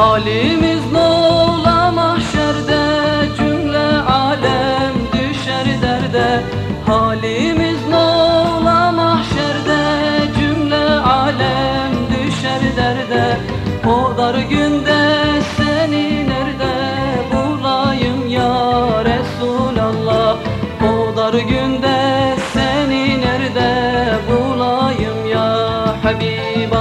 Halimiz ne ola mahşerde cümle alem düşer derde. Halimiz ne ola mahşerde cümle alem düşer derde. O dar günde seni nerede bulayım ya Resulallah? O dar günde seni nerede bulayım ya Habiballah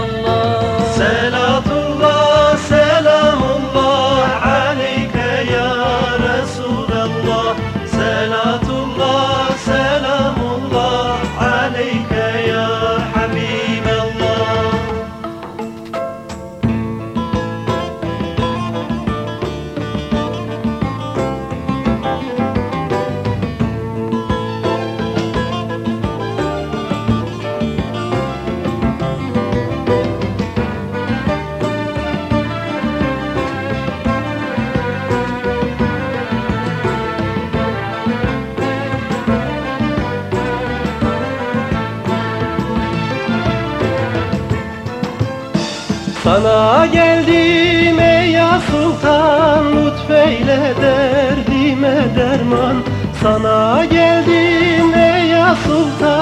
Sana geldim ey ya sultan Lütfeyle derdime derman. Sana geldim ey ya sultan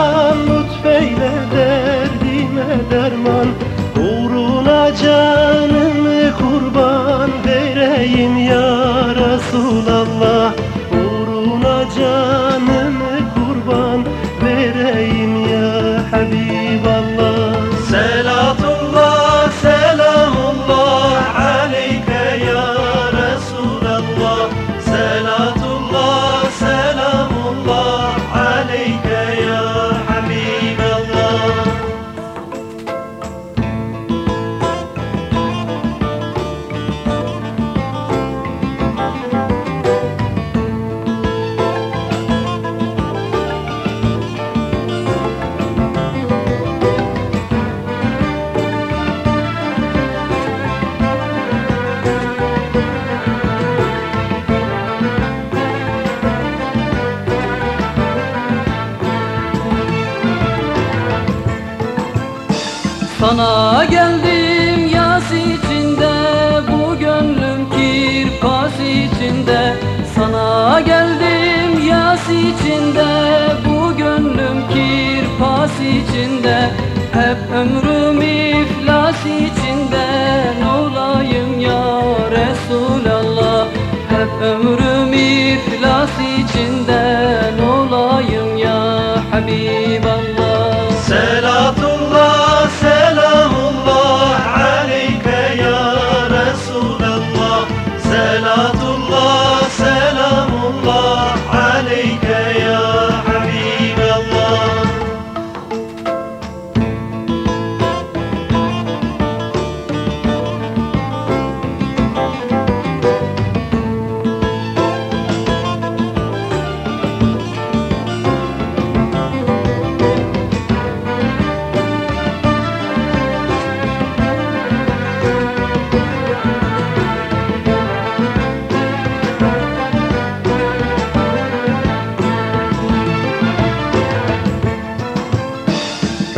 Sana geldim yas içinde Bu gönlüm kirpas içinde. Sana geldim yas içinde Bu gönlüm kirpas içinde. Hep ömrüm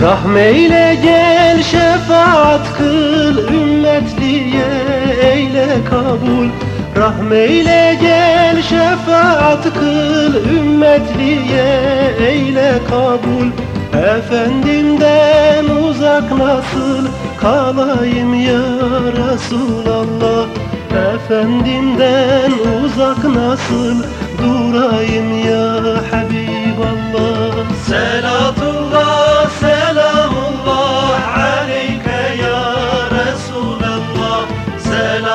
Rahmeyle gel şefaat kıl ümmetliye eyle kabul. Rahmeyle gel şefaat kıl ümmetliye eyle kabul. Efendimden uzak nasıl kalayım ya Resulallah? Efendimden uzak nasıl durayım ya Habiballah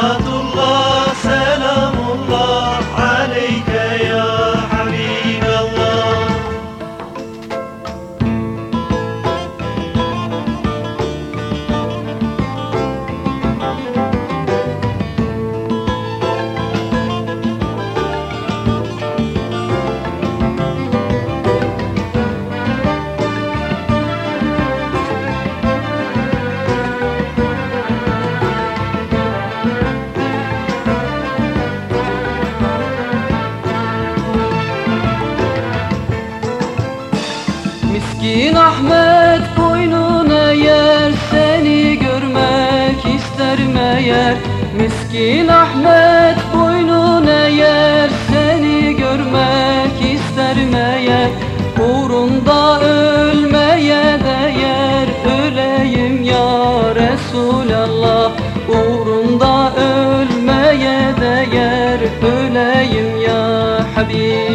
amado. Gin Ahmet boynuna yer Seni görmek ister meğer. Miskin Ahmet boynuna yer Seni görmek ister meğer. Uğrunda ölmeye değer Öleyim ya Resulallah. Uğrunda ölmeye değer Öleyim ya Habib.